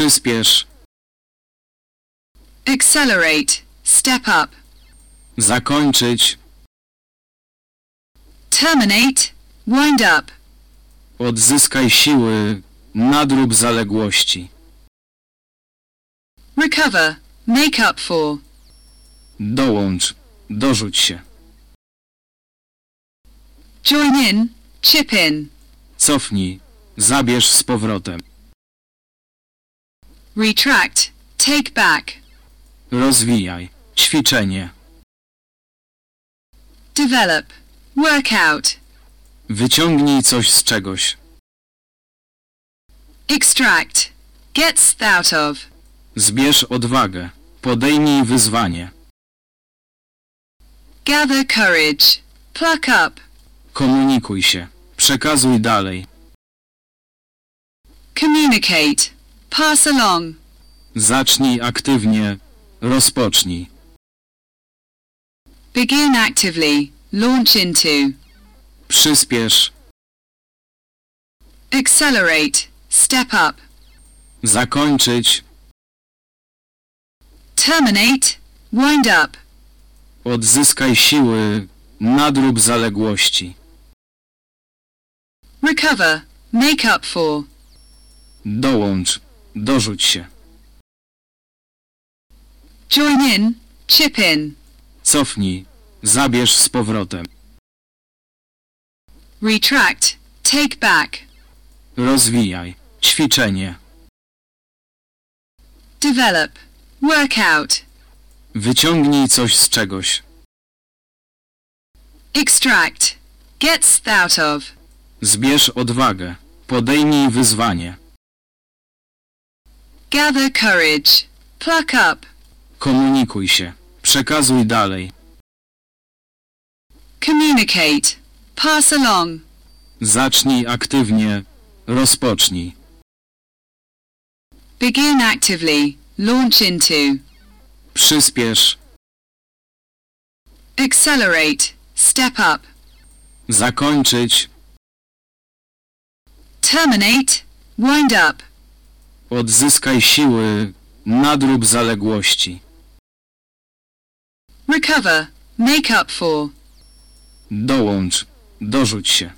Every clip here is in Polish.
Przyspiesz. accelerate, step up, Zakończyć. terminate, wind up, Odzyskaj siły. Nadrób zaległości. recover, make up for, Dołącz. Dorzuć się. join in, chip in, Cofnij. Zabierz z powrotem. Retract, take back, Rozwijaj. Ćwiczenie. develop, work out, Wyciągnij coś z czegoś. extract, gets out of, Zbierz odwagę. Podejmij wyzwanie. gather courage, pluck up, Komunikuj się. Przekazuj dalej. communicate, pass along, Zacznij aktywnie. Rozpocznij. begin actively, launch into, Przyspiesz. accelerate, step up, Zakończyć. terminate, wind up, Odzyskaj siły. Nadrób zaległości. recover, make up for, Dołącz. Dorzuć się. join in, chip in, Cofnij. Zabierz z powrotem. retract, take back, Rozwijaj. Ćwiczenie. develop, work out, Wyciągnij coś z czegoś. extract, gets out of, Zbierz odwagę. Podejmij wyzwanie. Gather courage, pluck up, Komunikuj się. Przekazuj dalej. communicate, pass along, Zacznij aktywnie. Rozpocznij. begin actively, launch into, Przyspiesz. accelerate, step up, Zakończyć. terminate, wind up, Odzyskaj siły. Nadrób zaległości. recover, make up for, Dołącz. Dorzuć się.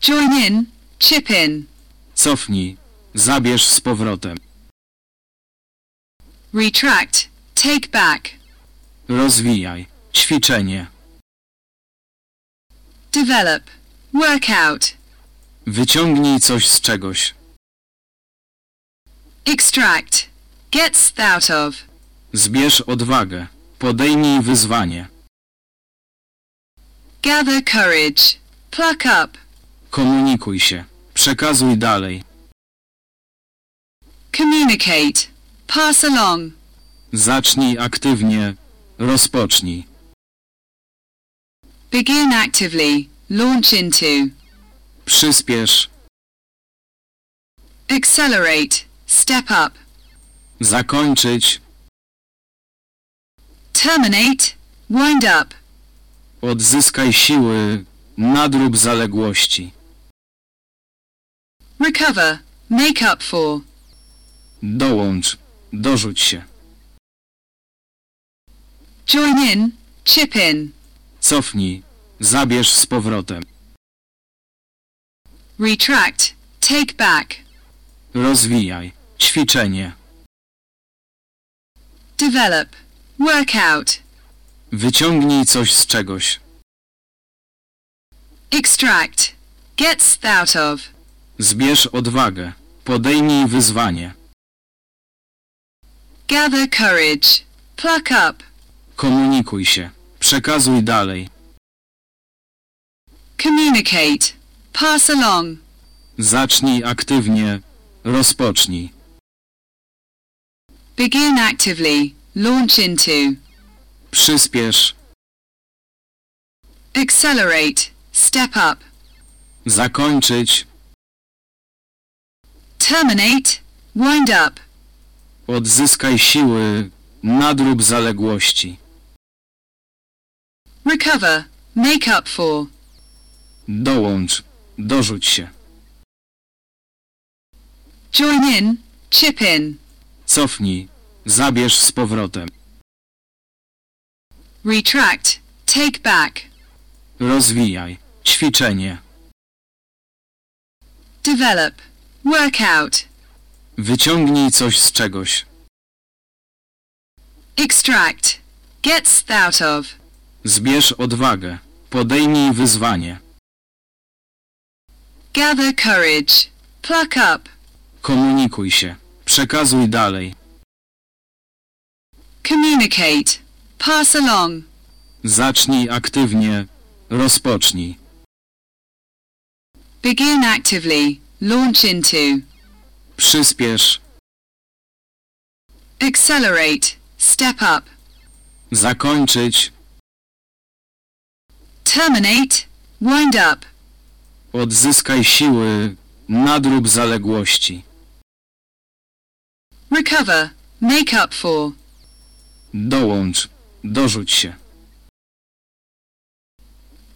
join in, chip in, Cofnij. Zabierz z powrotem. retract, take back, Rozwijaj. Ćwiczenie. develop, work out, Wyciągnij coś z czegoś. extract, gets out of, Zbierz odwagę. Podejmij wyzwanie. gather courage, pluck up, Komunikuj się. Przekazuj dalej. communicate, pass along, Zacznij aktywnie. Rozpocznij. begin actively, launch into, Przyspiesz. accelerate, step up, Zakończyć. terminate, wind up, Odzyskaj siły. Nadrób zaległości. recover, make up for, Dołącz. Dorzuć się. join in, chip in, Cofnij. Zabierz z powrotem. Retract, take back, Rozwijaj. Ćwiczenie. develop, work out, Wyciągnij coś z czegoś. extract, gets out of, Zbierz odwagę. Podejmij wyzwanie. gather courage, pluck up, Komunikuj się. Przekazuj dalej. communicate, pass along, Zacznij aktywnie. Rozpocznij. begin actively, launch into, Przyspiesz. accelerate, step up, Zakończyć. terminate, wind up, Odzyskaj siły. Nadrób zaległości. recover, make up for, Dołącz. Dorzuć się. Join in, chip in. Cofnij. Zabierz z powrotem. Retract, take back. Rozwijaj. Ćwiczenie. Develop, work out. Wyciągnij coś z czegoś. Extract, get out of. Zbierz odwagę. Podejmij wyzwanie. Gather courage, pluck up. Komunikuj się. Przekazuj dalej. Communicate, pass along. Zacznij aktywnie. Rozpocznij. Begin actively, launch into. Przyspiesz. Accelerate, step up. Zakończyć. Terminate, wind up. Odzyskaj siły. Nadrób zaległości. Recover, make up for. Dołącz. Dorzuć się.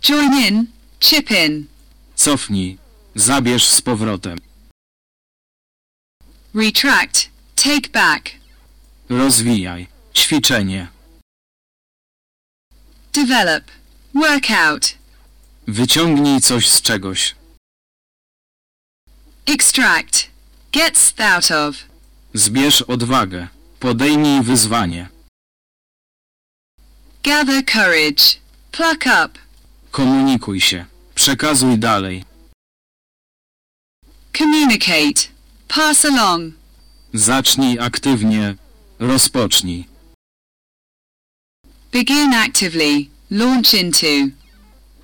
Join in, chip in. Cofnij. Zabierz z powrotem. Retract, take back. Rozwijaj. Ćwiczenie. Develop, work out. Wyciągnij coś z czegoś. Extract, get out of. Zbierz odwagę. Podejmij wyzwanie. Gather courage, pluck up. Komunikuj się. Przekazuj dalej. Communicate, pass along. Zacznij aktywnie. Rozpocznij. Begin actively, launch into.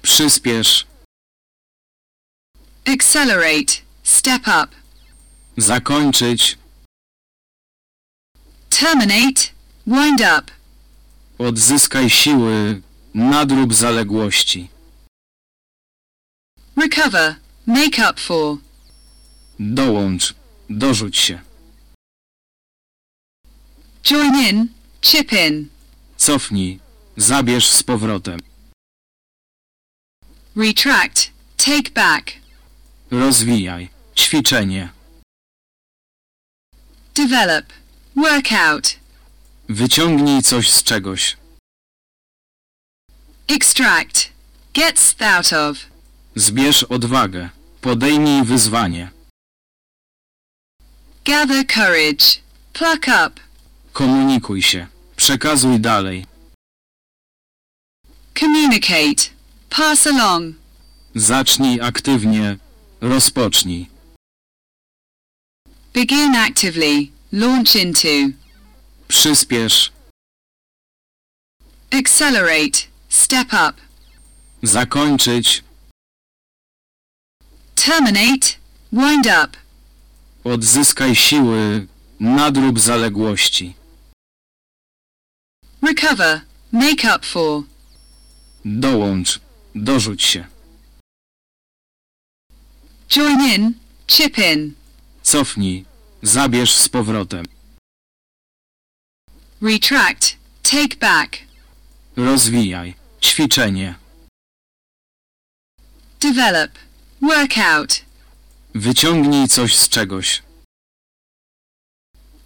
Przyspiesz. Accelerate, step up. Zakończyć. Terminate, wind up. Odzyskaj siły. Nadrób zaległości. Recover, make up for. Dołącz. Dorzuć się. Join in, chip in. Cofnij. Zabierz z powrotem. Retract, take back. Rozwijaj. Ćwiczenie. Develop, work out. Wyciągnij coś z czegoś. Extract, get out of. Zbierz odwagę. Podejmij wyzwanie. Gather courage, pluck up. Komunikuj się. Przekazuj dalej. Communicate, pass along. Zacznij aktywnie. Rozpocznij. Begin actively, launch into. Przyspiesz. Accelerate, step up. Zakończyć. Terminate, wind up. Odzyskaj siły. Nadrób zaległości. Recover, make up for. Dołącz. Dorzuć się. Join in, chip in. Cofnij. Zabierz z powrotem. Retract, take back. Rozwijaj. Ćwiczenie. Develop, work out. Wyciągnij coś z czegoś.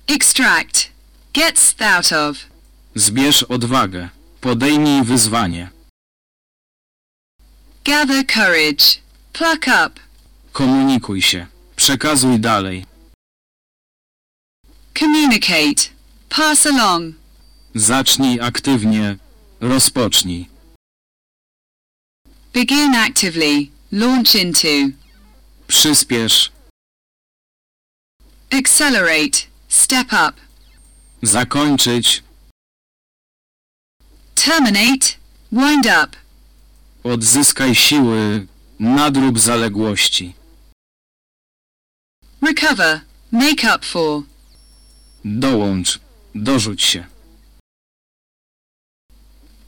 Extract, get out of. Zbierz odwagę. Podejmij wyzwanie. Gather courage, pluck up. Komunikuj się. Przekazuj dalej. Communicate, pass along. Zacznij aktywnie. Rozpocznij. Begin actively, launch into. Przyspiesz. Accelerate, step up. Zakończyć. Terminate, wind up. Odzyskaj siły. Nadrób zaległości. Recover, make up for. Dołącz. Dorzuć się.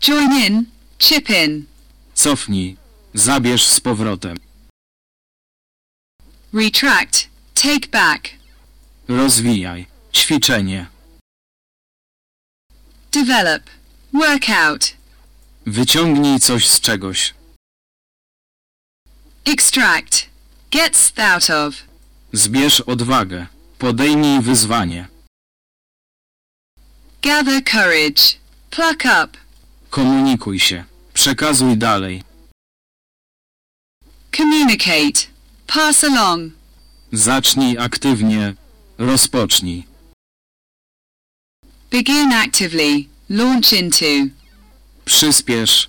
Join in, chip in. Cofnij. Zabierz z powrotem. Retract, take back. Rozwijaj. Ćwiczenie. Develop, work out. Wyciągnij coś z czegoś. Extract, get out of. Zbierz odwagę. Podejmij wyzwanie. Gather courage. Pluck up. Komunikuj się. Przekazuj dalej. Communicate. Pass along. Zacznij aktywnie. Rozpocznij. Begin actively. Launch into. Przyspiesz.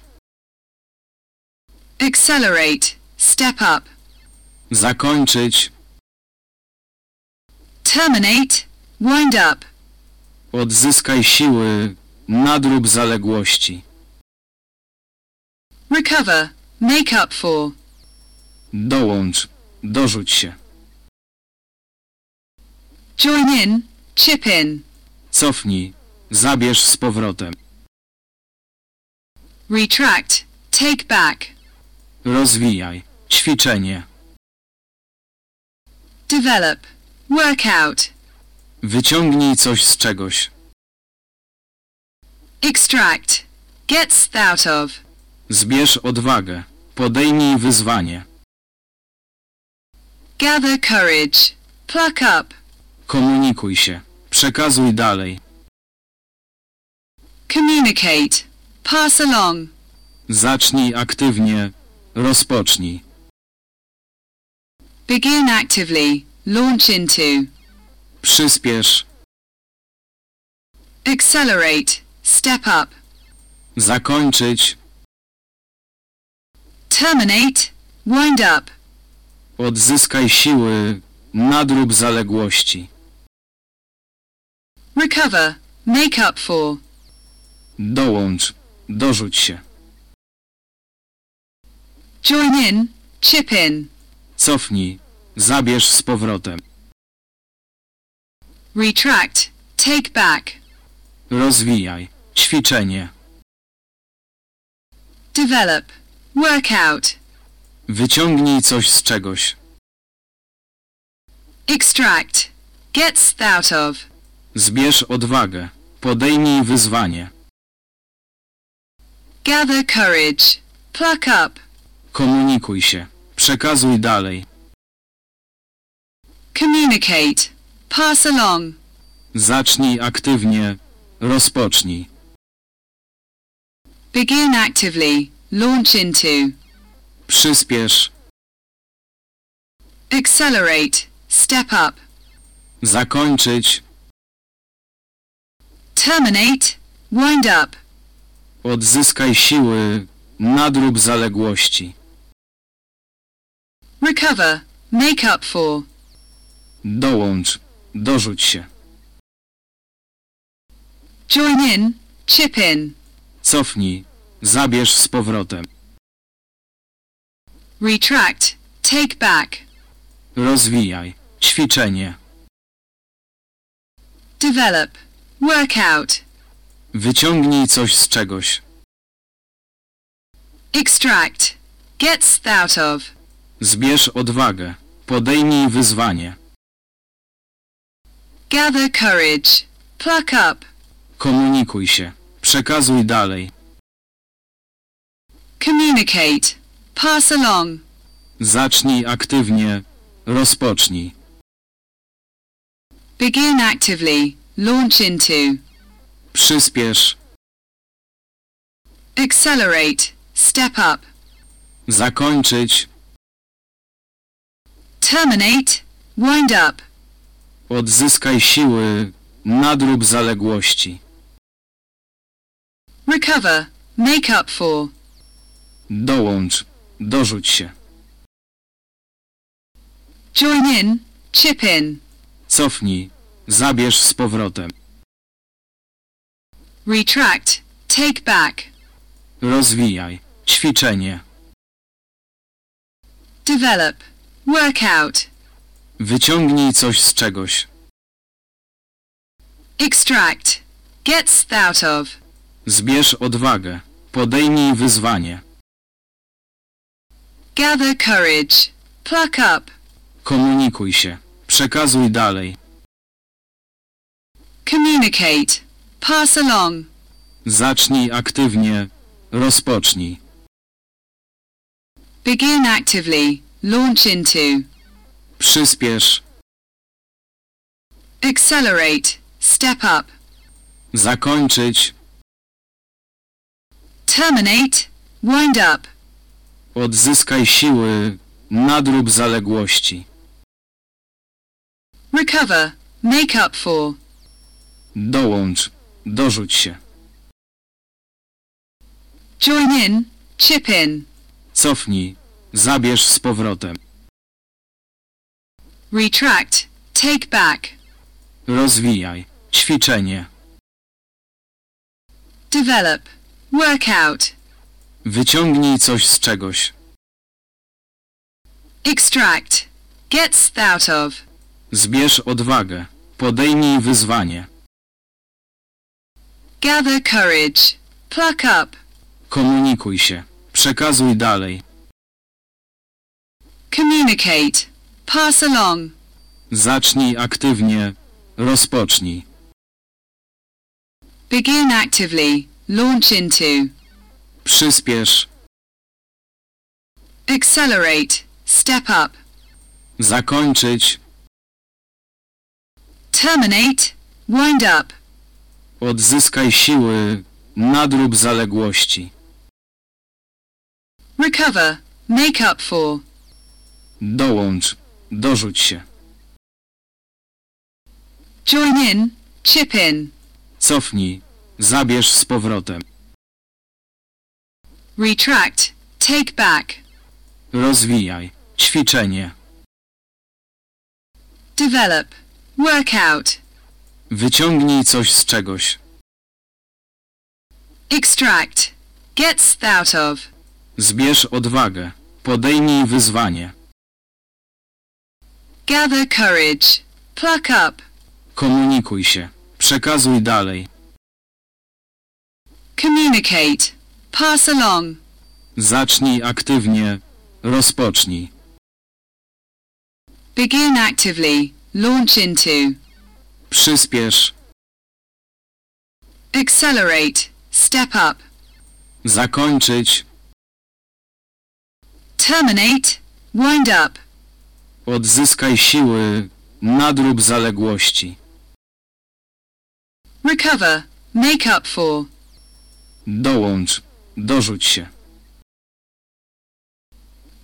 Accelerate. Step up. Zakończyć. Terminate. Wind up. Odzyskaj siły. Nadrób zaległości. Recover. Make up for. Dołącz. Dorzuć się. Join in. Chip in. Cofnij. Zabierz z powrotem. Retract. Take back. Rozwijaj. Ćwiczenie. Develop. Work out. Wyciągnij coś z czegoś. Extract. Get out of. Zbierz odwagę. Podejmij wyzwanie. Gather courage. Pluck up. Komunikuj się. Przekazuj dalej. Communicate. Pass along. Zacznij aktywnie. Rozpocznij. Begin actively. Launch into. Przyspiesz. Accelerate. Step up. Zakończyć. Terminate. Wind up. Odzyskaj siły. Nadrób zaległości. Recover. Make up for. Dołącz. Dorzuć się. Join in. Chip in. Cofnij. Zabierz z powrotem. Retract. Take back. Rozwijaj. Ćwiczenie. Develop. Work out. Wyciągnij coś z czegoś. Extract. Get out of. Zbierz odwagę. Podejmij wyzwanie. Gather courage. Pluck up. Komunikuj się. Przekazuj dalej. Communicate. Pass along. Zacznij aktywnie. Rozpocznij. Begin actively. Launch into. Przyspiesz. Accelerate. Step up. Zakończyć. Terminate. Wind up. Odzyskaj siły. Nadrób zaległości. Recover. Make up for. Dołącz. Dorzuć się. Join in. Chip in. Cofnij. Zabierz z powrotem. Retract. Take back. Rozwijaj. Ćwiczenie. Develop. Work out. Wyciągnij coś z czegoś. Extract. Get out of. Zbierz odwagę. Podejmij wyzwanie. Gather courage. Pluck up. Komunikuj się. Przekazuj dalej. Communicate. Pass along. Zacznij aktywnie. Rozpocznij. Begin actively. Launch into. Przyspiesz. Accelerate. Step up. Zakończyć. Terminate. Wind up. Odzyskaj siły. Nadrób zaległości. Recover. Make up for. Dołącz. Dorzuć się. Join in. Chip in. Cofnij. Zabierz z powrotem. Retract. Take back. Rozwijaj. Ćwiczenie. Develop. Work out. Wyciągnij coś z czegoś. Extract. Get out of. Zbierz odwagę. Podejmij wyzwanie. Gather courage. Pluck up. Komunikuj się. Przekazuj dalej. Communicate. Pass along. Zacznij aktywnie. Rozpocznij. Begin actively. Launch into. Przyspiesz. Accelerate. Step up. Zakończyć. Terminate. Wind up. Odzyskaj siły. Nadrób zaległości. Recover. Make up for. Dołącz. Dorzuć się. Join in. Chip in. Cofnij. Zabierz z powrotem. Retract. Take back. Rozwijaj. Ćwiczenie. Develop. Work out. Wyciągnij coś z czegoś. Extract. Gets out of. Zbierz odwagę. Podejmij wyzwanie. Gather courage. Pluck up. Komunikuj się. Przekazuj dalej. Communicate. Pass along. Zacznij aktywnie. Rozpocznij. Begin actively. Launch into. Przyspiesz. Accelerate. Step up. Zakończyć. Terminate. Wind up. Odzyskaj siły. Nadrób zaległości. Recover. Make up for. Dołącz. Dorzuć się. Join in. Chip in. Cofnij. Zabierz z powrotem. Retract. Take back. Rozwijaj. Ćwiczenie. Develop. Work out. Wyciągnij coś z czegoś. Extract. Gets out of. Zbierz odwagę. Podejmij wyzwanie. Gather courage. Pluck up. Komunikuj się. Przekazuj dalej. Communicate. Pass along. Zacznij aktywnie. Rozpocznij. Begin actively. Launch into. Przyspiesz. Accelerate. Step up. Zakończyć. Terminate. Wind up. Odzyskaj siły. Nadrób zaległości. Recover. Make up for. Dołącz. Dorzuć się.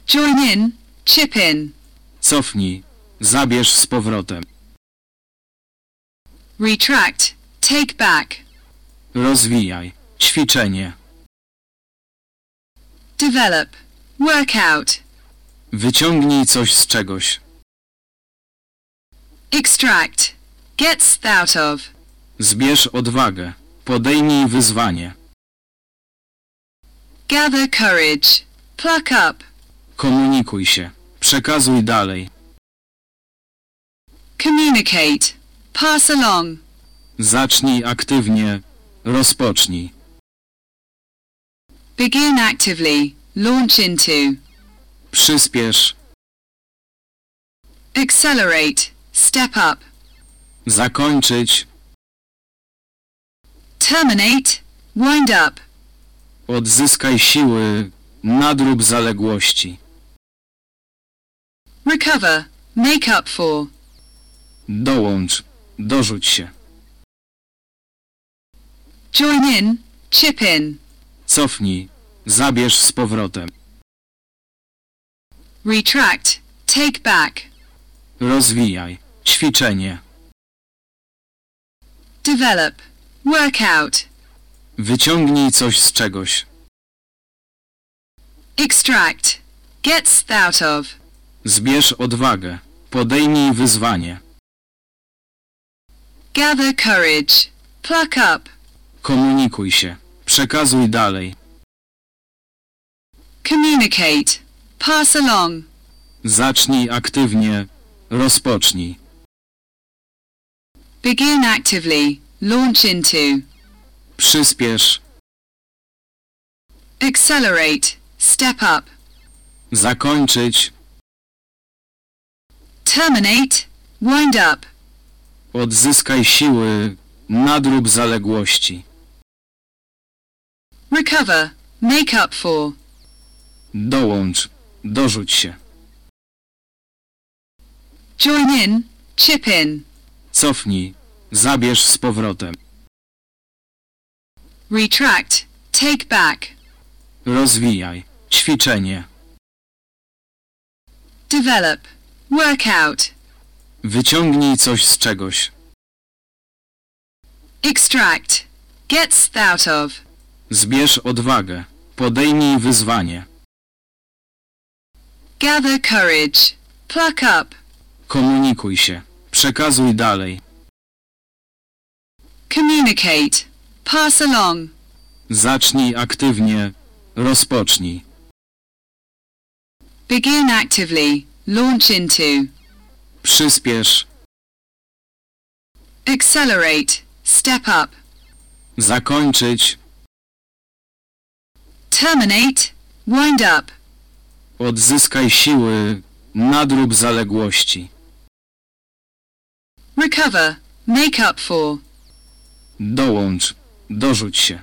Join in. Chip in. Cofnij. Zabierz z powrotem. Retract. Take back. Rozwijaj. Ćwiczenie. Develop. Work out. Wyciągnij coś z czegoś. Extract. Gets out of. Zbierz odwagę. Podejmij wyzwanie. Gather courage. Pluck up. Komunikuj się. Przekazuj dalej. Communicate. Pass along. Zacznij aktywnie. Rozpocznij. Begin actively. Launch into. Przyspiesz. Accelerate. Step up. Zakończyć. Terminate. Wind up. Odzyskaj siły. Nadrób zaległości. Recover. Make up for. Dołącz. Dorzuć się. Join in. Chip in. Cofnij. Zabierz z powrotem. Retract. Take back. Rozwijaj. Ćwiczenie. Develop. Work out. Wyciągnij coś z czegoś. Extract. Gets out of. Zbierz odwagę. Podejmij wyzwanie. Gather courage. Pluck up. Komunikuj się. Przekazuj dalej. Communicate. Pass along. Zacznij aktywnie. Rozpocznij. Begin actively. Launch into. Przyspiesz. Accelerate. Step up. Zakończyć. Terminate. Wind up. Odzyskaj siły. Nadrób zaległości. Recover. Make up for. Dołącz. Dorzuć się. Join in. Chip in. Cofnij. Zabierz z powrotem. Retract. Take back. Rozwijaj. Ćwiczenie. Develop. Work out. Wyciągnij coś z czegoś. Extract. Get out of. Zbierz odwagę. Podejmij wyzwanie. Gather courage. Pluck up. Komunikuj się. Przekazuj dalej. Communicate. Pass along. Zacznij aktywnie. Rozpocznij. Begin actively. Launch into. Przyspiesz. Accelerate. Step up. Zakończyć. Terminate. Wind up. Odzyskaj siły. Nadrób zaległości. Recover. Make up for. Dołącz. Dorzuć się.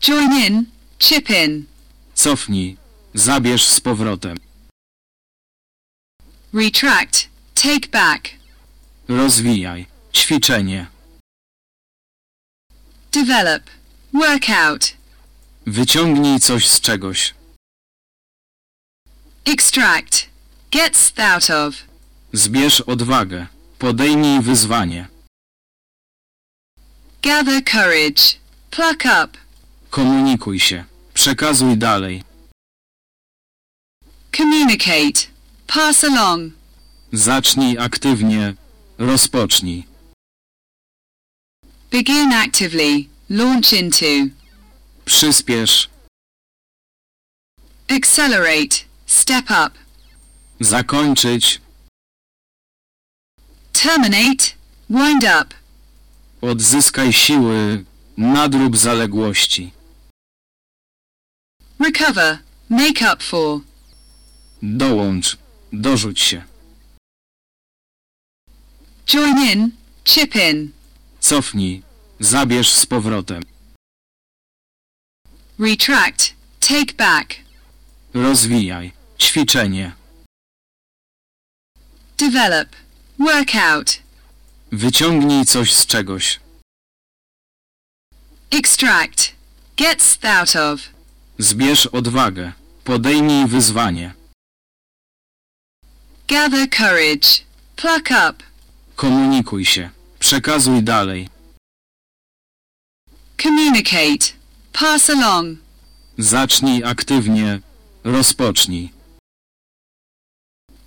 Join in. Chip in. Cofnij. Zabierz z powrotem. Retract. Take back. Rozwijaj. Ćwiczenie. Develop. Work out. Wyciągnij coś z czegoś. Extract. Get out of. Zbierz odwagę. Podejmij wyzwanie. Gather courage. Pluck up. Komunikuj się. Przekazuj dalej. Communicate. Pass along. Zacznij aktywnie. Rozpocznij. Begin actively. Launch into. Przyspiesz. Accelerate. Step up. Zakończyć. Terminate. Wind up. Odzyskaj siły. Nadrób zaległości. Recover. Make up for. Dołącz. Dorzuć się. Join in. Chip in. Cofnij. Zabierz z powrotem. Retract. Take back. Rozwijaj. Ćwiczenie. Develop. Work out. Wyciągnij coś z czegoś. Extract. Get out of. Zbierz odwagę. Podejmij wyzwanie. Gather courage. Pluck up. Komunikuj się. Przekazuj dalej. Communicate. Pass along. Zacznij aktywnie. Rozpocznij.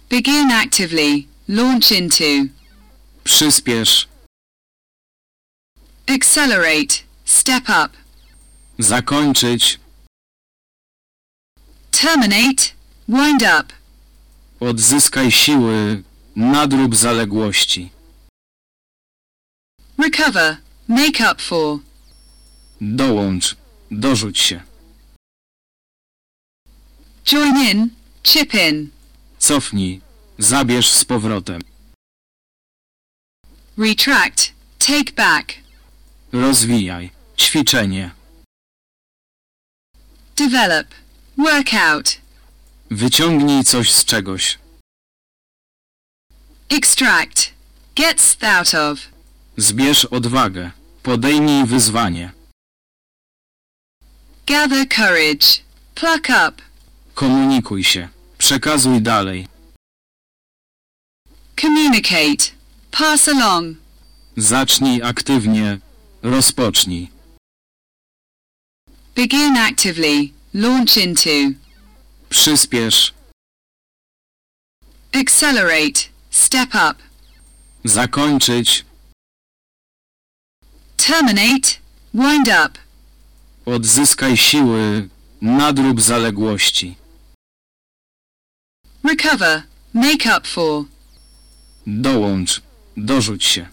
Begin actively. Launch into. Przyspiesz. Accelerate. Step up. Zakończyć. Terminate. Wind up. Odzyskaj siły. Nadrób zaległości. Recover. Make up for. Dołącz. Dorzuć się. Join in. Chip in. Cofnij. Zabierz z powrotem. Retract. Take back. Rozwijaj. Ćwiczenie. Develop. Work out. Wyciągnij coś z czegoś. Extract. Get, out of. Zbierz odwagę. Podejmij wyzwanie. Gather courage. Pluck up. Komunikuj się. Przekazuj dalej. Communicate. Pass along. Zacznij aktywnie. Rozpocznij. Begin actively. Launch into. Przyspiesz. Accelerate. Step up. Zakończyć. Terminate. Wind up. Odzyskaj siły. Nadrób zaległości. Recover. Make up for. Dołącz. Dorzuć się.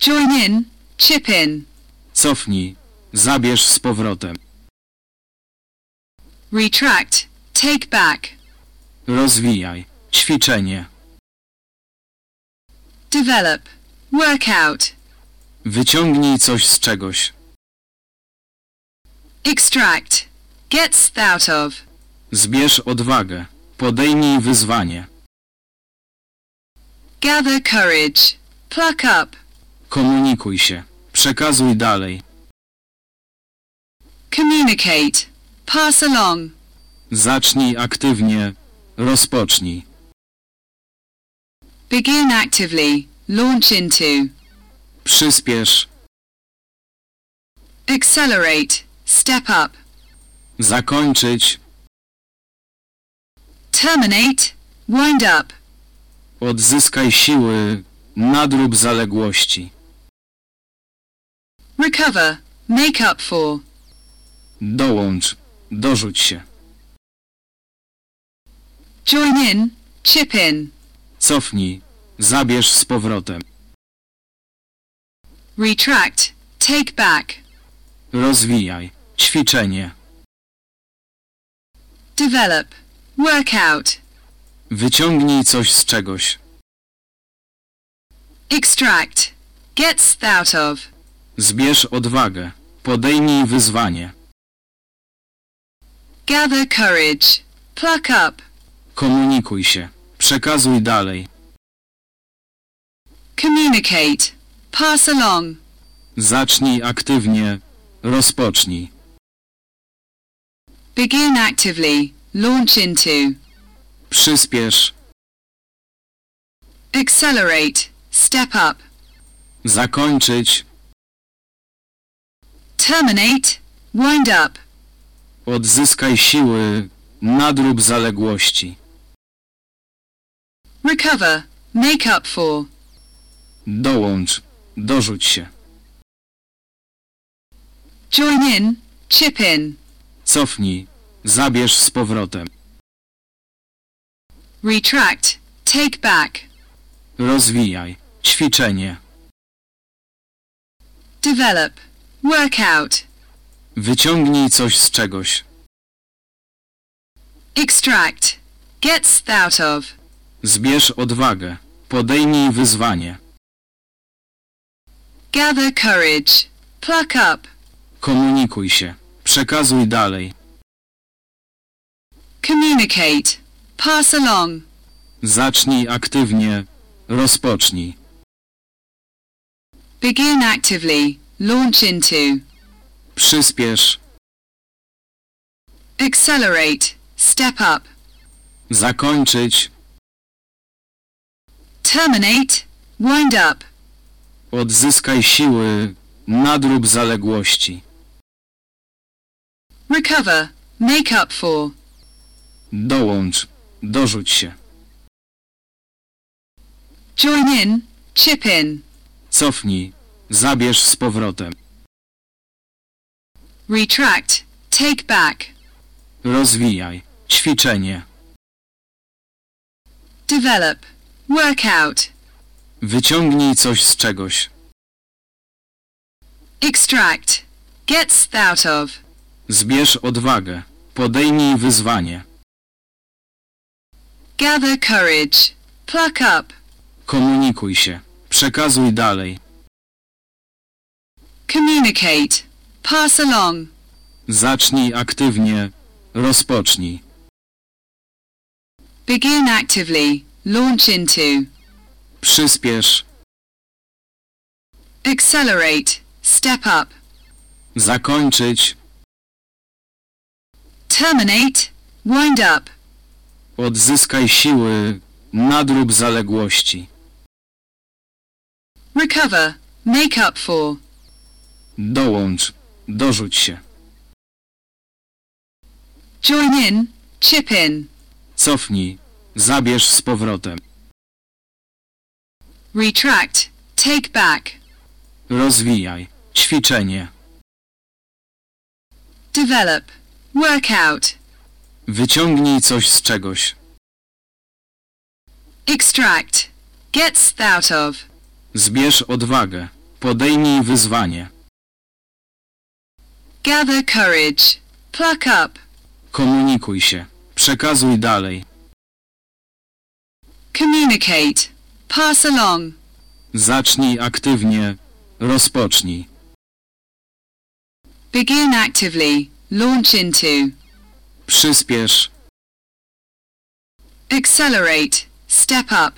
Join in. Chip in. Cofnij. Zabierz z powrotem. Retract. Take back. Rozwijaj. Ćwiczenie. Develop. Work out. Wyciągnij coś z czegoś. Extract. Get, out of. Zbierz odwagę. Podejmij wyzwanie. Gather courage. Pluck up. Komunikuj się. Przekazuj dalej. Communicate. Pass along. Zacznij aktywnie. Rozpocznij. Begin actively. Launch into. Przyspiesz. Accelerate. Step up. Zakończyć. Terminate. Wind up. Odzyskaj siły. Nadrób zaległości. Recover. Make up for. Dołącz. Dorzuć się. Join in. Chip in. Cofnij. Zabierz z powrotem. Retract. Take back. Rozwijaj. Ćwiczenie. Develop. Work out. Wyciągnij coś z czegoś. Extract. Gets out of. Zbierz odwagę. Podejmij wyzwanie. Gather courage. Pluck up. Komunikuj się. Przekazuj dalej. Communicate. Pass along. Zacznij aktywnie. Rozpocznij. Begin actively. Launch into. Przyspiesz. Accelerate. Step up. Zakończyć. Terminate. Wind up. Odzyskaj siły. Nadrób zaległości. Recover. Make up for. Dołącz. Dorzuć się. Join in. Chip in. Cofnij. Zabierz z powrotem. Retract. Take back. Rozwijaj. Ćwiczenie. Develop. Work out. Wyciągnij coś z czegoś. Extract. Gets out of. Zbierz odwagę. Podejmij wyzwanie. Gather courage. Pluck up. Komunikuj się. Przekazuj dalej. Communicate. Pass along. Zacznij aktywnie. Rozpocznij. Begin actively. Launch into. Przyspiesz. Accelerate. Step up. Zakończyć. Terminate. Wind up. Odzyskaj siły. Nadrób zaległości. Recover. Make up for. Dołącz. Dorzuć się. Join in. Chip in. Cofnij. Zabierz z powrotem. Retract. Take back. Rozwijaj. Ćwiczenie. Develop. Work out. Wyciągnij coś z czegoś. Extract. Gets out of. Zbierz odwagę. Podejmij wyzwanie. Gather courage. Pluck up. Komunikuj się. Przekazuj dalej. Communicate. Pass along. Zacznij aktywnie. Rozpocznij. Begin actively. Launch into. Przyspiesz. Accelerate. Step up. Zakończyć. Terminate. Wind up. Odzyskaj siły. Nadrób zaległości. Recover. Make up for. Dołącz. Dorzuć się. Join in. Chip in. Cofnij. Zabierz z powrotem. Retract. Take back. Rozwijaj. Ćwiczenie. Develop. Work out. Wyciągnij coś z czegoś. Extract. Gets out of. Zbierz odwagę. Podejmij wyzwanie. Gather courage. Pluck up. Komunikuj się. Przekazuj dalej. Communicate. Pass along. Zacznij aktywnie. Rozpocznij. Begin actively. Launch into. Przyspiesz. Accelerate. Step up.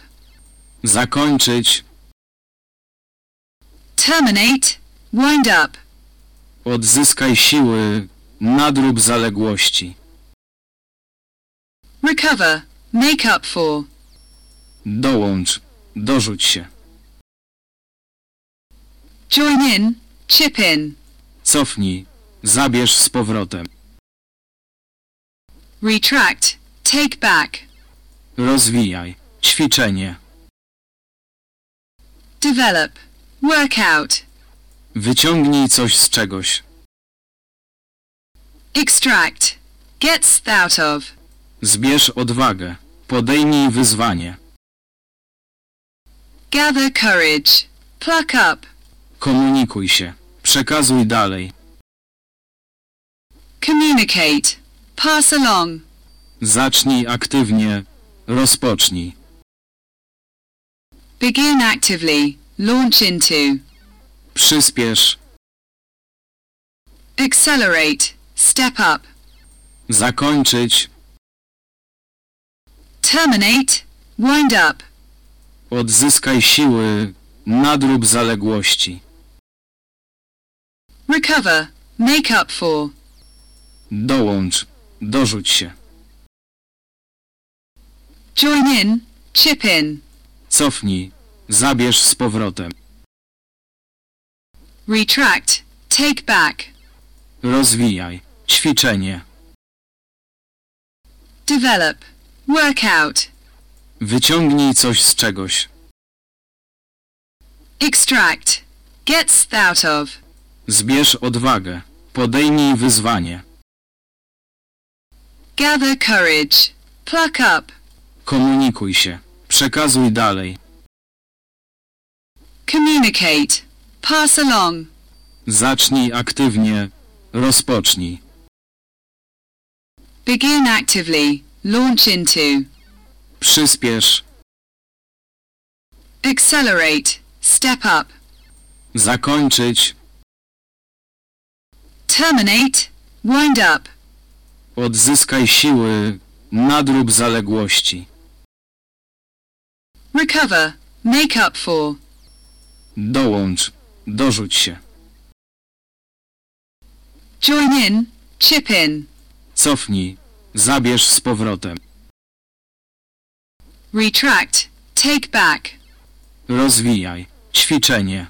Zakończyć. Terminate. Wind up. Odzyskaj siły. Nadrób zaległości. Recover. Make up for. Dołącz. Dorzuć się. Join in. Chip in. Cofnij. Zabierz z powrotem. Retract. Take back. Rozwijaj. Ćwiczenie. Develop. Work out. Wyciągnij coś z czegoś. Extract. Gets out of. Zbierz odwagę. Podejmij wyzwanie. Gather courage. Pluck up. Komunikuj się. Przekazuj dalej. Communicate. Pass along. Zacznij aktywnie. Rozpocznij. Begin actively. Launch into. Przyspiesz. Accelerate. Step up. Zakończyć. Terminate. Wind up. Odzyskaj siły. Nadrób zaległości. Recover. Make up for. Dołącz. Dorzuć się. Join in. Chip in. Cofnij. Zabierz z powrotem. Retract. Take back. Rozwijaj. Ćwiczenie. Develop. Work out. Wyciągnij coś z czegoś. Extract. Gets out of. Zbierz odwagę. Podejmij wyzwanie. Gather courage. Pluck up. Komunikuj się. Przekazuj dalej. Communicate. Pass along. Zacznij aktywnie. Rozpocznij. Begin actively. Launch into. Przyspiesz. Accelerate. Step up. Zakończyć. Terminate. Wind up. Odzyskaj siły. Nadrób zaległości. Recover. Make up for. Dołącz. Dorzuć się. Join in. Chip in. Cofnij. Zabierz z powrotem. Retract. Take back. Rozwijaj. Ćwiczenie.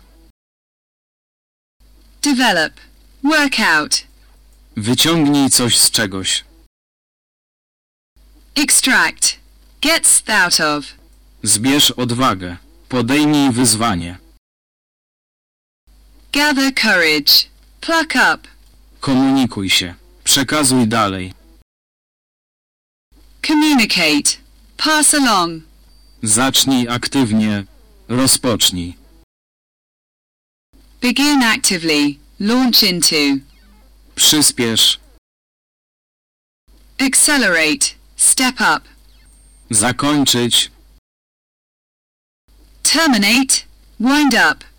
Develop. Work out. Wyciągnij coś z czegoś. Extract. Gets out of. Zbierz odwagę. Podejmij wyzwanie. Gather courage. Pluck up. Komunikuj się. Przekazuj dalej. Communicate. Pass along. Zacznij aktywnie. Rozpocznij. Begin actively. Launch into. Przyspiesz. Accelerate. Step up. Zakończyć. Terminate. Wind up.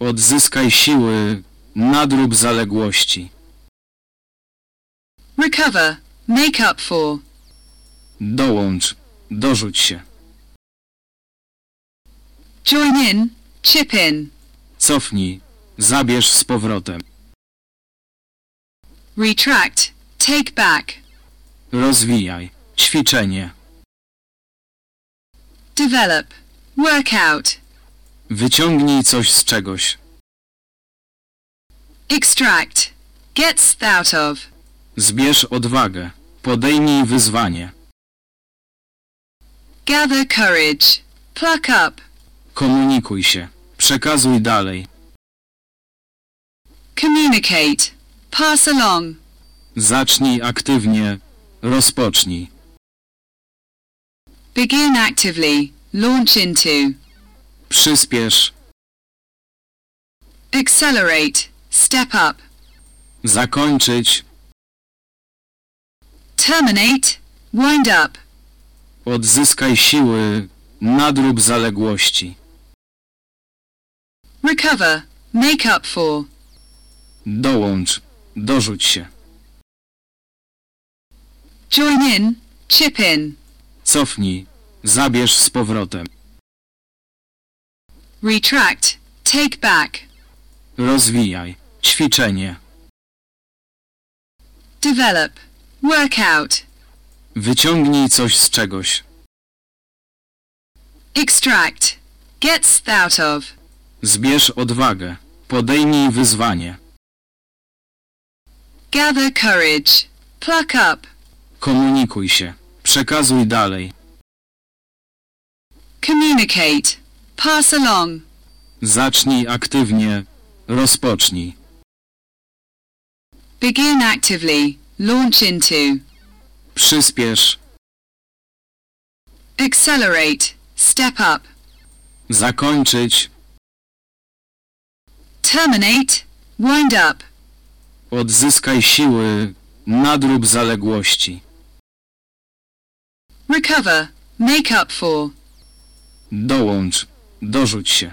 Odzyskaj siły. Nadrób zaległości. Recover. Make up for. Dołącz. Dorzuć się. Join in. Chip in. Cofnij. Zabierz z powrotem. Retract. Take back. Rozwijaj. Ćwiczenie. Develop. Work out. Wyciągnij coś z czegoś. Extract. Gets out of. Zbierz odwagę. Podejmij wyzwanie. Gather courage. Pluck up. Komunikuj się. Przekazuj dalej. Communicate. Pass along. Zacznij aktywnie. Rozpocznij. Begin actively. Launch into. Przyspiesz. Accelerate. Step up. Zakończyć. Terminate. Wind up. Odzyskaj siły. Nadrób zaległości. Recover. Make up for. Dołącz. Dorzuć się. Join in. Chip in. Cofnij. Zabierz z powrotem. Retract, take back, Rozwijaj. Ćwiczenie. develop, work out, Wyciągnij coś z czegoś. extract, get out of, Zbierz odwagę. Podejmij wyzwanie. gather courage, pluck up, Komunikuj się. Przekazuj dalej. communicate, pass along, Zacznij aktywnie. Rozpocznij. begin actively, launch into, Przyspiesz. accelerate, step up, Zakończyć. terminate, wind up, Odzyskaj siły. Nadrób zaległości. recover, make up for, Dołącz. Dorzuć się.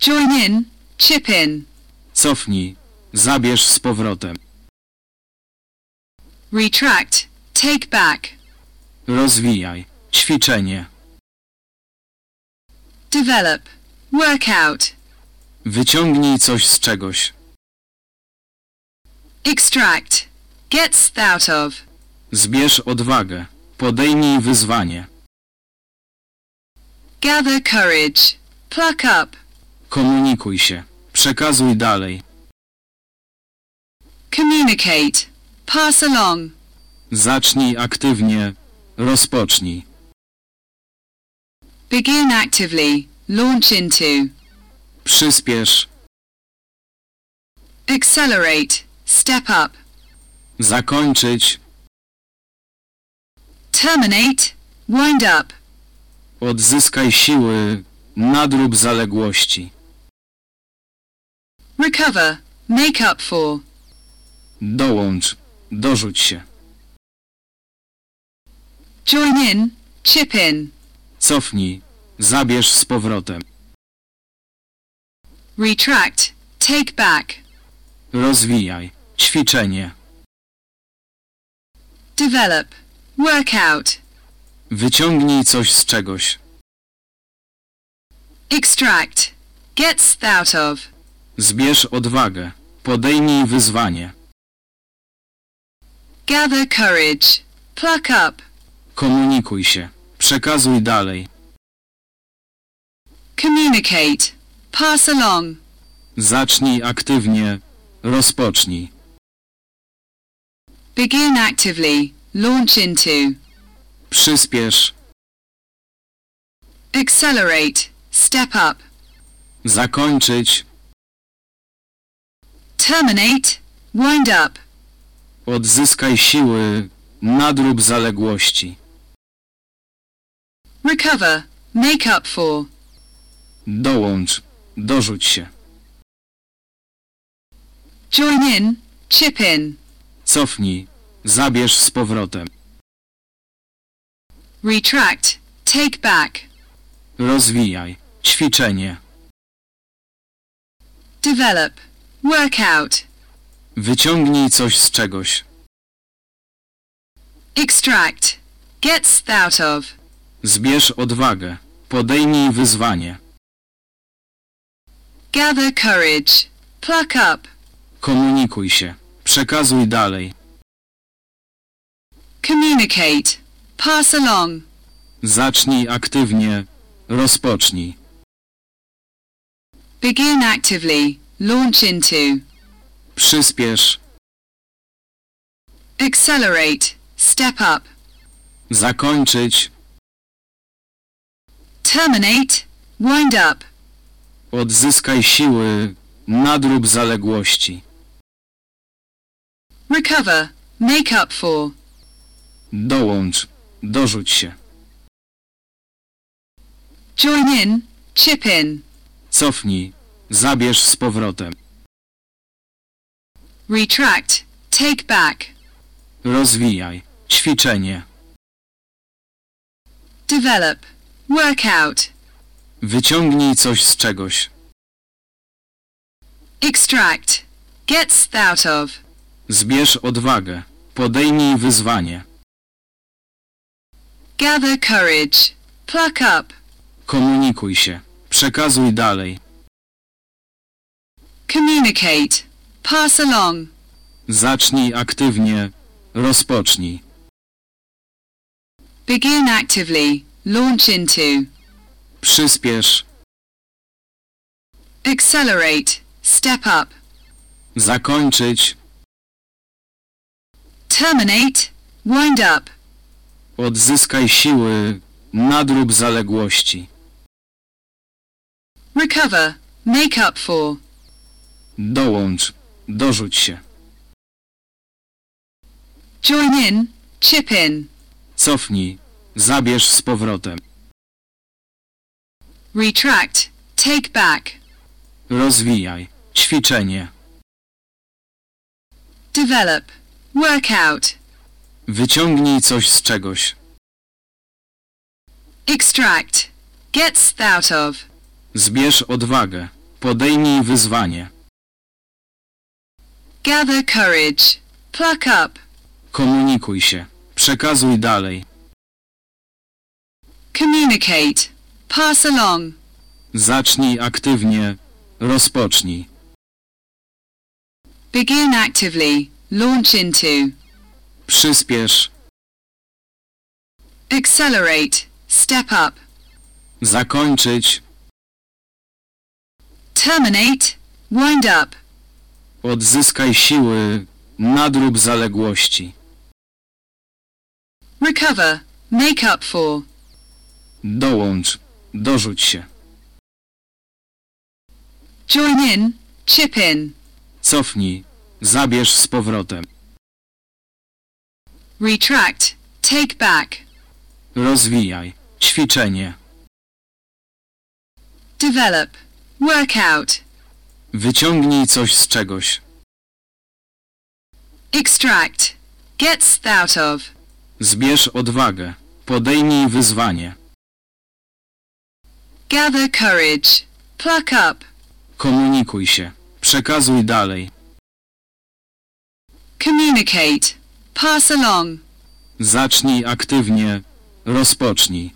join in, chip in, Cofnij. Zabierz z powrotem. retract, take back, Rozwijaj. Ćwiczenie. develop, work out, Wyciągnij coś z czegoś. extract, get out of, Zbierz odwagę. Podejmij wyzwanie. Gather courage, pluck up, Komunikuj się. Przekazuj dalej. communicate, pass along, Zacznij aktywnie. Rozpocznij. begin actively, launch into, Przyspiesz. accelerate, step up, Zakończyć. terminate, wind up, Odzyskaj siły. Nadrób zaległości. recover, make up for, Dołącz. Dorzuć się. join in, chip in, Cofnij. Zabierz z powrotem. retract, take back, Rozwijaj. Ćwiczenie. develop, work out, Wyciągnij coś z czegoś. extract, get out of, Zbierz odwagę. Podejmij wyzwanie. gather courage, pluck up, Komunikuj się. Przekazuj dalej. communicate, pass along, Zacznij aktywnie. Rozpocznij. begin actively, launch into, Przyspiesz. accelerate, step up, Zakończyć. terminate, wind up, Odzyskaj siły. Nadrób zaległości. recover, make up for, Dołącz. Dorzuć się. join in, chip in, Cofnij. Zabierz z powrotem. Retract, take back, Rozwijaj. Ćwiczenie. develop, work out, Wyciągnij coś z czegoś. extract, get out of, Zbierz odwagę. Podejmij wyzwanie. gather courage, pluck up, Komunikuj się. Przekazuj dalej. communicate, pass along, Zacznij aktywnie. Rozpocznij. begin actively, launch into, Przyspiesz. accelerate, step up, Zakończyć. terminate, wind up, Odzyskaj siły. Nadrób zaległości. recover, make up for, Dołącz. Dorzuć się. join in, chip in, Cofnij. Zabierz z powrotem. retract, take back, Rozwijaj. Ćwiczenie. develop, work out, Wyciągnij coś z czegoś. extract, get out of, Zbierz odwagę. Podejmij wyzwanie. Gather courage, pluck up, Komunikuj się. Przekazuj dalej. Communicate. Pass along. Zacznij aktywnie. Rozpocznij. Begin actively. Launch into. Przyspiesz. Accelerate. Step up. Zakończyć. Terminate. Wind up. Odzyskaj siły. Nadrób zaległości. Recover. Make up for. Dołącz. Dorzuć się. Join in. Chip in. Cofnij. Zabierz z powrotem. Retract. Take back. Rozwijaj. Ćwiczenie. Develop. Work out. Wyciągnij coś z czegoś. Extract. Get out of. Zbierz odwagę. Podejmij wyzwanie. Gather courage. Pluck up. Komunikuj się. Przekazuj dalej. Communicate. Pass along. Zacznij aktywnie. Rozpocznij. Begin actively. Launch into. Przyspiesz. Accelerate. Step up. Zakończyć. Terminate. Wind up. Odzyskaj siły. Nadrób zaległości. Recover. Make up for. Dołącz. Dorzuć się. Join in. Chip in. Cofnij. Zabierz z powrotem. Retract. Take back. Rozwijaj. Ćwiczenie. Develop. Work out. Wyciągnij coś z czegoś. Extract. Get out of. Zbierz odwagę. Podejmij wyzwanie. Gather courage. Pluck up. Komunikuj się. Przekazuj dalej. Communicate. Pass along. Zacznij aktywnie. Rozpocznij.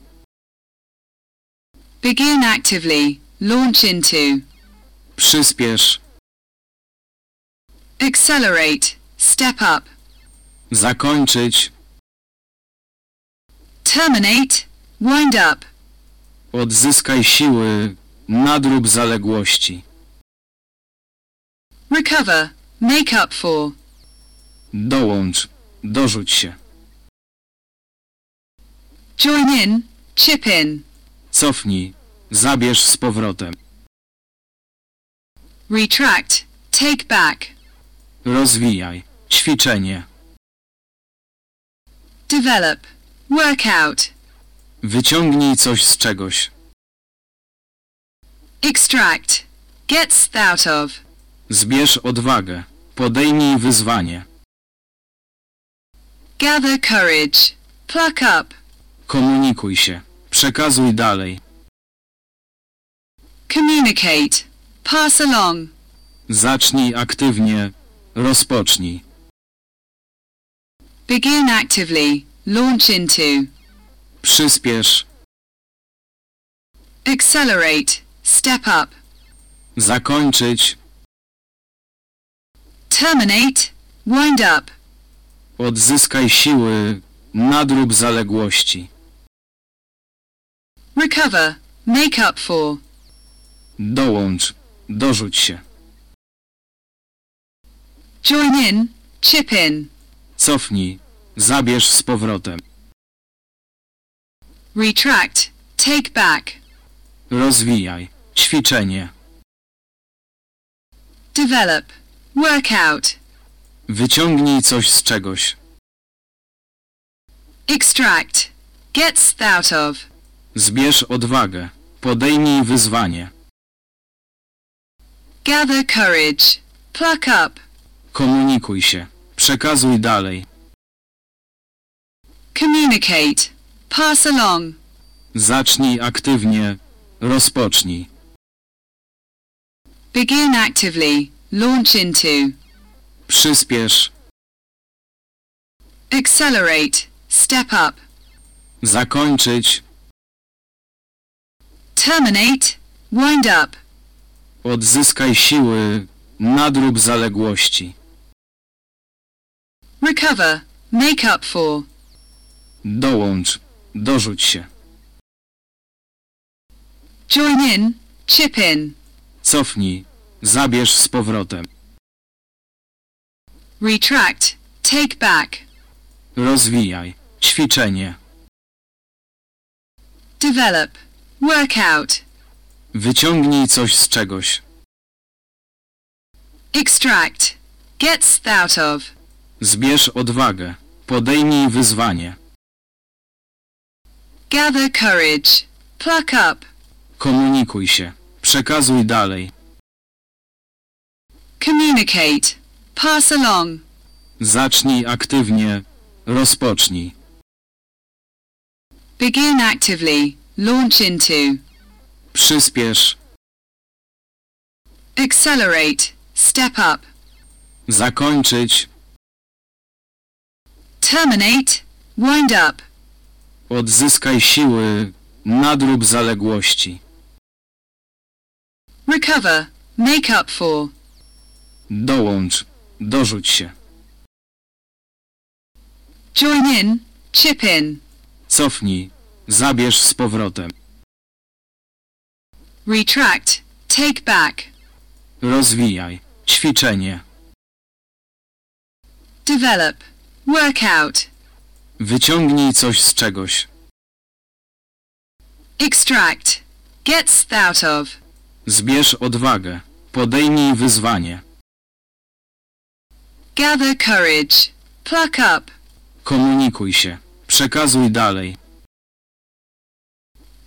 Begin actively. Launch into. Przyspiesz. Accelerate. Step up. Zakończyć. Terminate. Wind up. Odzyskaj siły. Nadrób zaległości. Recover. Make up for. Dołącz. Dorzuć się. Join in. Chip in. Cofnij. Zabierz z powrotem. Retract. Take back. Rozwijaj. Ćwiczenie. Develop. Work out. Wyciągnij coś z czegoś. Extract. Get out of. Zbierz odwagę. Podejmij wyzwanie. Gather courage. Pluck up. Komunikuj się. Przekazuj dalej. Communicate. Pass along. Zacznij aktywnie. Rozpocznij. Begin actively. Launch into. Przyspiesz. Accelerate. Step up. Zakończyć. Terminate. Wind up. Odzyskaj siły. Nadrób zaległości. Recover. Make up for. Dołącz. Dorzuć się. Join in. Chip in. Cofnij. Zabierz z powrotem. Retract. Take back. Rozwijaj. Ćwiczenie. Develop. Work out. Wyciągnij coś z czegoś. Extract. Get out of. Zbierz odwagę. Podejmij wyzwanie. Gather courage. Pluck up. Komunikuj się. Przekazuj dalej. Communicate. Pass along. Zacznij aktywnie. Rozpocznij. Begin actively. Launch into. Przyspiesz. Accelerate. Step up. Zakończyć. terminate, wind up, Odzyskaj siły, nadrób zaległości. recover, make up for, Dołącz, dorzuć się. join in, chip in, Cofnij, zabierz z powrotem. Retract, take back, Rozwijaj. Ćwiczenie. develop, work out, Wyciągnij coś z czegoś. extract, get out of, Zbierz odwagę. Podejmij wyzwanie. gather courage, pluck up, Komunikuj się. Przekazuj dalej. communicate, pass along, Zacznij aktywnie. Rozpocznij. begin actively, launch into, Przyspiesz. accelerate, step up, Zakończyć. terminate, wind up, Odzyskaj siły. Nadrób zaległości. recover, make up for, Dołącz. Dorzuć się. join in, chip in, Cofnij. Zabierz z powrotem. retract, take back, Rozwijaj. Ćwiczenie. develop, work out, Wyciągnij coś z czegoś. extract, get out of, Zbierz odwagę. Podejmij wyzwanie. Gather courage, pluck up, Komunikuj się. Przekazuj dalej.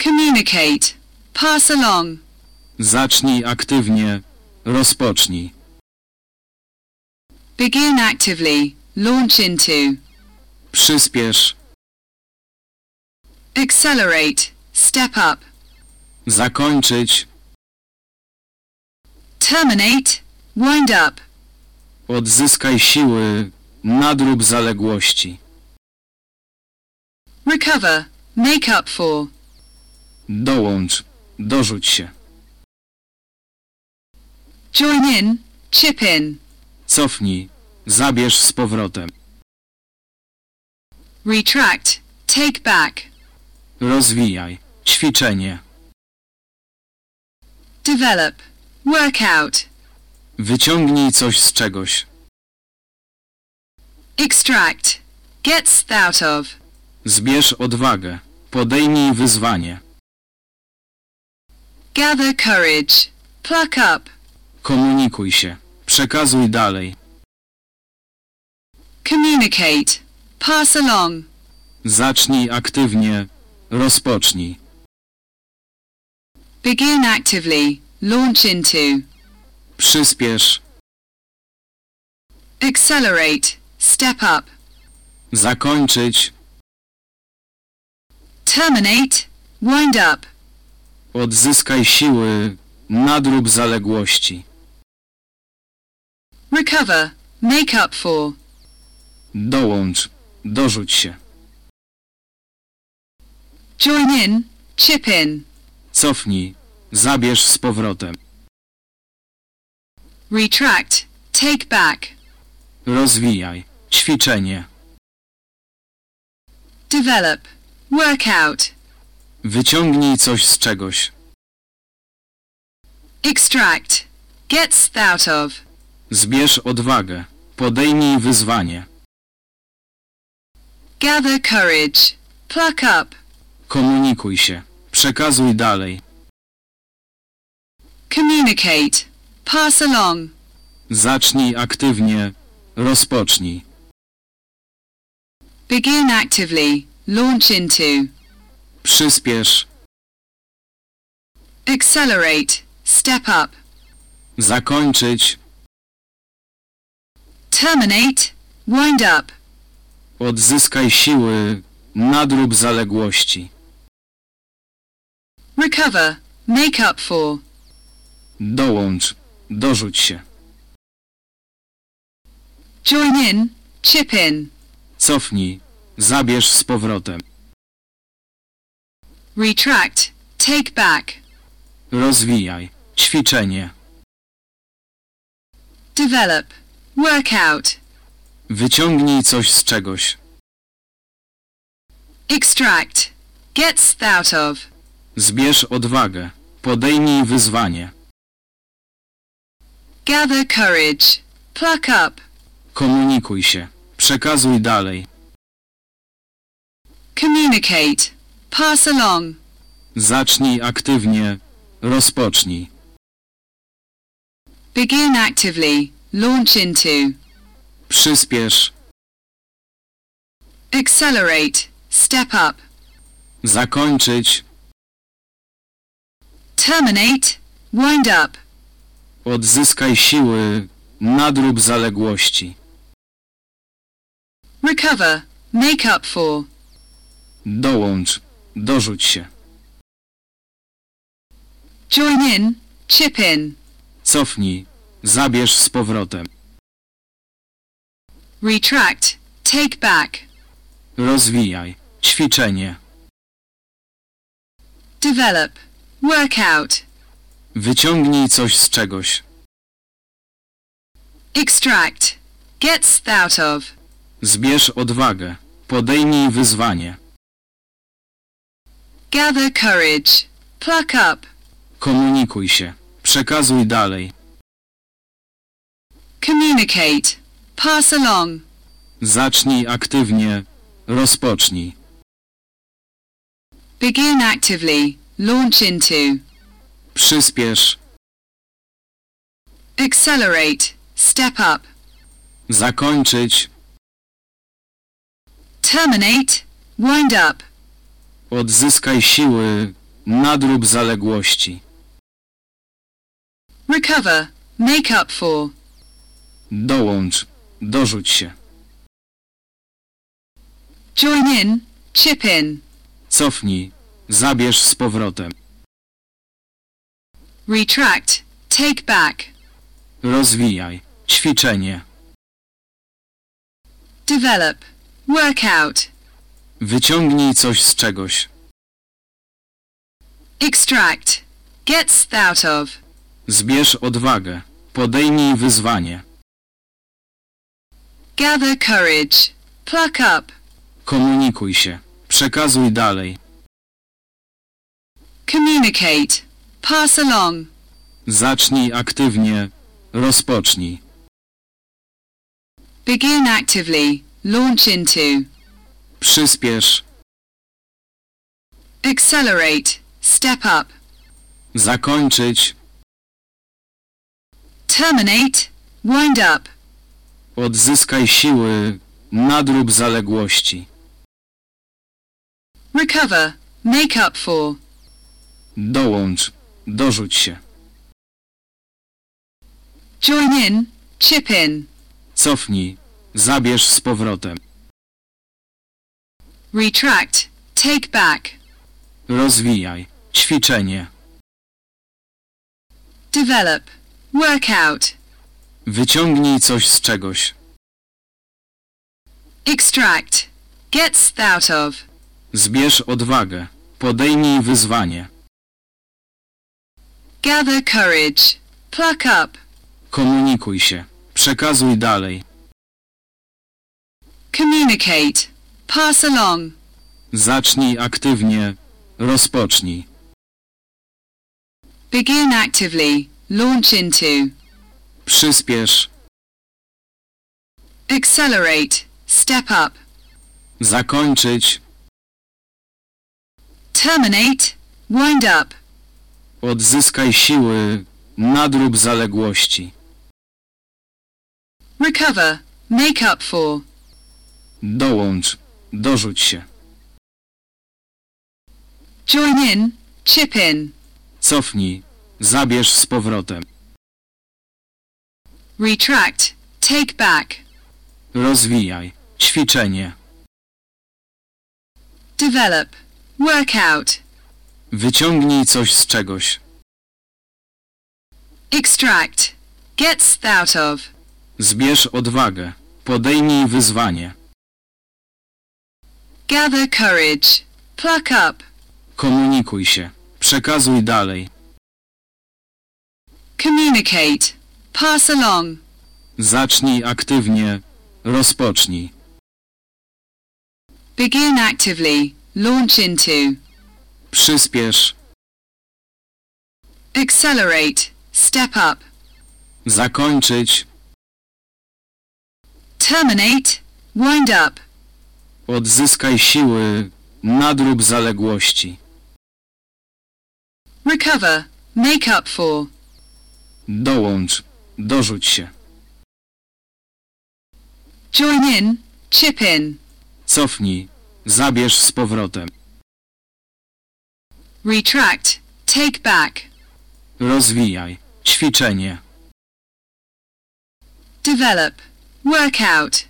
communicate, pass along, Zacznij aktywnie. Rozpocznij. begin actively, launch into, Przyspiesz. accelerate, step up, Zakończyć. terminate, wind up, Odzyskaj siły. Nadrób zaległości. recover, make up for, Dołącz. Dorzuć się. join in, chip in, Cofnij. Zabierz z powrotem. retract, take back, Rozwijaj. Ćwiczenie. develop, work out, Wyciągnij coś z czegoś. extract, get out of, Zbierz odwagę. Podejmij wyzwanie. gather courage, pluck up, Komunikuj się. Przekazuj dalej. communicate, pass along, Zacznij aktywnie. Rozpocznij. begin actively, launch into, Przyspiesz. accelerate, step up, Zakończyć. terminate, wind up, Odzyskaj siły. Nadrób zaległości. recover, make up for, Dołącz. Dorzuć się. join in, chip in, Cofnij. Zabierz z powrotem. Retract, take back, Rozwijaj. Ćwiczenie. develop, work out, Wyciągnij coś z czegoś. extract, get out of, Zbierz odwagę. Podejmij wyzwanie. gather courage, pluck up, Komunikuj się. Przekazuj dalej. communicate, pass along, Zacznij aktywnie. Rozpocznij. begin actively, launch into, Przyspiesz. accelerate, step up, Zakończyć. terminate, wind up, Odzyskaj siły. Nadrób zaległości. recover, make up for, Dołącz. Dorzuć się. join in, chip in, Cofnij. Zabierz z powrotem. retract, take back, Rozwijaj. Ćwiczenie. develop, work out, Wyciągnij coś z czegoś. extract, gets out of, Zbierz odwagę. Podejmij wyzwanie. Gather courage, pluck up, Komunikuj się. Przekazuj dalej. communicate, pass along, Zacznij aktywnie. Rozpocznij. begin actively, launch into, Przyspiesz. accelerate, step up, Zakończyć. terminate, wind up, Odzyskaj siły. Nadrób zaległości. recover, make up for, Dołącz. Dorzuć się. join in, chip in, Cofnij. Zabierz z powrotem. retract, take back, Rozwijaj. Ćwiczenie. develop, work out, Wyciągnij coś z czegoś. extract, gets out of, Zbierz odwagę. Podejmij wyzwanie. gather courage, pluck up, Komunikuj się. Przekazuj dalej. communicate, pass along, Zacznij aktywnie. Rozpocznij. begin actively, launch into, Przyspiesz. accelerate, step up, Zakończyć. terminate, wind up, Odzyskaj siły. Nadrób zaległości. recover, make up for, Dołącz. Dorzuć się. join in, chip in, Cofnij. Zabierz z powrotem. Retract, take back, Rozwijaj. Ćwiczenie. develop, work out, Wyciągnij coś z czegoś. extract, gets out of, Zbierz odwagę. Podejmij wyzwanie. gather courage, pluck up, Komunikuj się. Przekazuj dalej. communicate, pass along, Zacznij aktywnie. Rozpocznij. begin actively, launch into, Przyspiesz. accelerate, step up, Zakończyć. terminate, wind up, Odzyskaj siły. Nadrób zaległości. recover, make up for, Dołącz. Dorzuć się. join in, chip in, Cofnij. Zabierz z powrotem. retract, take back, Rozwijaj. Ćwiczenie. develop, work out, Wyciągnij coś z czegoś. extract, gets out of, Zbierz odwagę. Podejmij wyzwanie. Gather courage, pluck up, Komunikuj się. Przekazuj dalej. communicate, pass along, Zacznij aktywnie. Rozpocznij. begin actively, launch into, Przyspiesz. accelerate, step up, Zakończyć. terminate, wind up, Odzyskaj siły. Nadrób zaległości. recover, make up for, Dołącz. Dorzuć się. join in, chip in, Cofnij. Zabierz z powrotem. retract, take back, Rozwijaj. Ćwiczenie. develop, work out, Wyciągnij coś z czegoś. extract, gets out of, Zbierz odwagę. Podejmij wyzwanie. gather courage, pluck up, Komunikuj się. Przekazuj dalej. Communicate. Pass along. Zacznij aktywnie. Rozpocznij. Begin actively. Launch into. Przyspiesz. Accelerate. Step up. Zakończyć. Terminate. Wind up. Odzyskaj siły. Nadrób zaległości. Recover. Make up for. Dołącz. Dorzuć się. Join in. Chip in. Cofnij. Zabierz z powrotem. Retract. Take back. Rozwijaj. Ćwiczenie. Develop. Work out.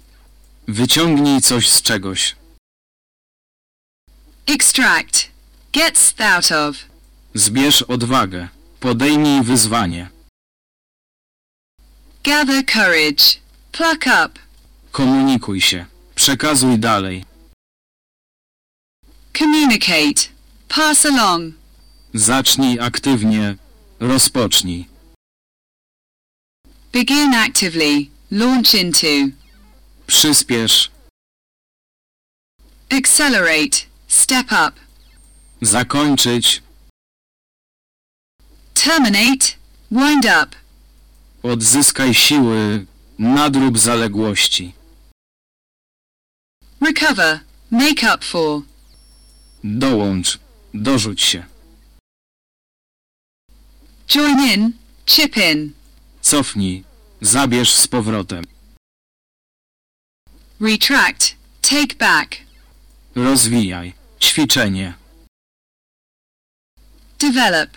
Wyciągnij coś z czegoś. Extract. Get out of. Zbierz odwagę. Podejmij wyzwanie. Gather courage. Pluck up. Komunikuj się. Przekazuj dalej. Communicate. Pass along. Zacznij aktywnie. Rozpocznij. Begin actively. Launch into. Przyspiesz. Accelerate. Step up. Zakończyć. Terminate. Wind up. Odzyskaj siły. Nadrób zaległości. Recover. Make up for. Dołącz. Dorzuć się. Join in. Chip in. Cofnij. Zabierz z powrotem. Retract. Take back. Rozwijaj. Ćwiczenie. Develop.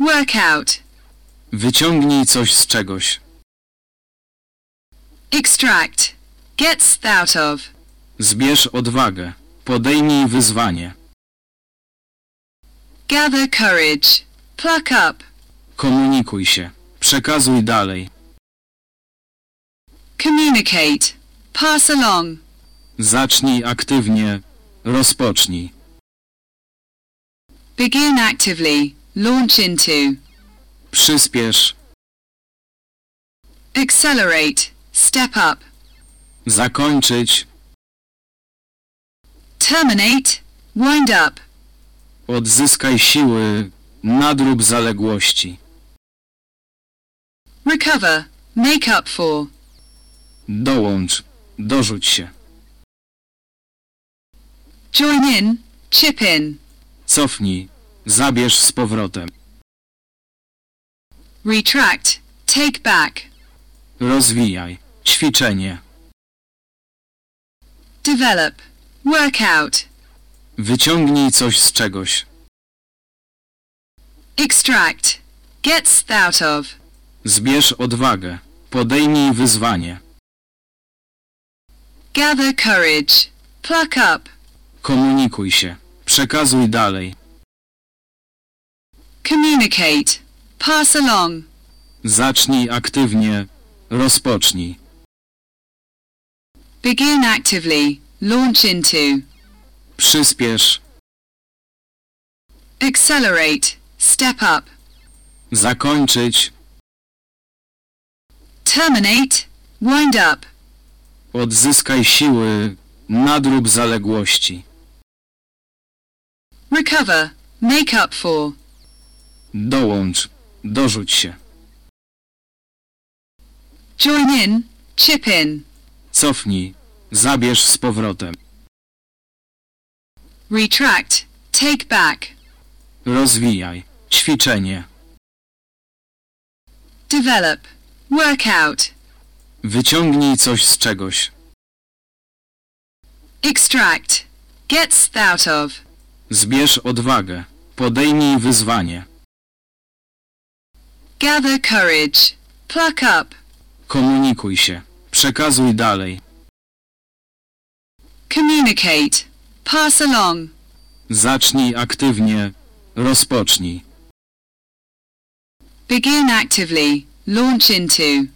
Work out. Wyciągnij coś z czegoś. Extract. Get out of. Zbierz odwagę. Podejmij wyzwanie. Gather courage. Pluck up. Komunikuj się. Przekazuj dalej. Communicate. Pass along. Zacznij aktywnie. Rozpocznij. Begin actively. Launch into. Przyspiesz. Accelerate. Step up. Zakończyć. Terminate. Wind up. Odzyskaj siły. Nadrób zaległości. Recover. Make up for. Dołącz. Dorzuć się. Join in. Chip in. Cofnij. Zabierz z powrotem. Retract. Take back. Rozwijaj. Ćwiczenie. Develop. Work out. Wyciągnij coś z czegoś. Extract. Get out of. Zbierz odwagę. Podejmij wyzwanie. Gather courage. Pluck up. Komunikuj się. Przekazuj dalej. Communicate. Pass along. Zacznij aktywnie. Rozpocznij. Begin actively. Launch into. Przyspiesz. Accelerate. Step up. Zakończyć. Terminate. Wind up. Odzyskaj siły. Nadrób zaległości. Recover. Make up for. Dołącz. Dorzuć się. Join in. Chip in. Cofnij. Zabierz z powrotem. Retract. Take back. Rozwijaj. Ćwiczenie. Develop. Work out. Wyciągnij coś z czegoś. Extract. Get out of. Zbierz odwagę. Podejmij wyzwanie. Gather courage. Pluck up. Komunikuj się. Przekazuj dalej. Communicate. Pass along. Zacznij aktywnie. Rozpocznij. Begin actively. Launch into.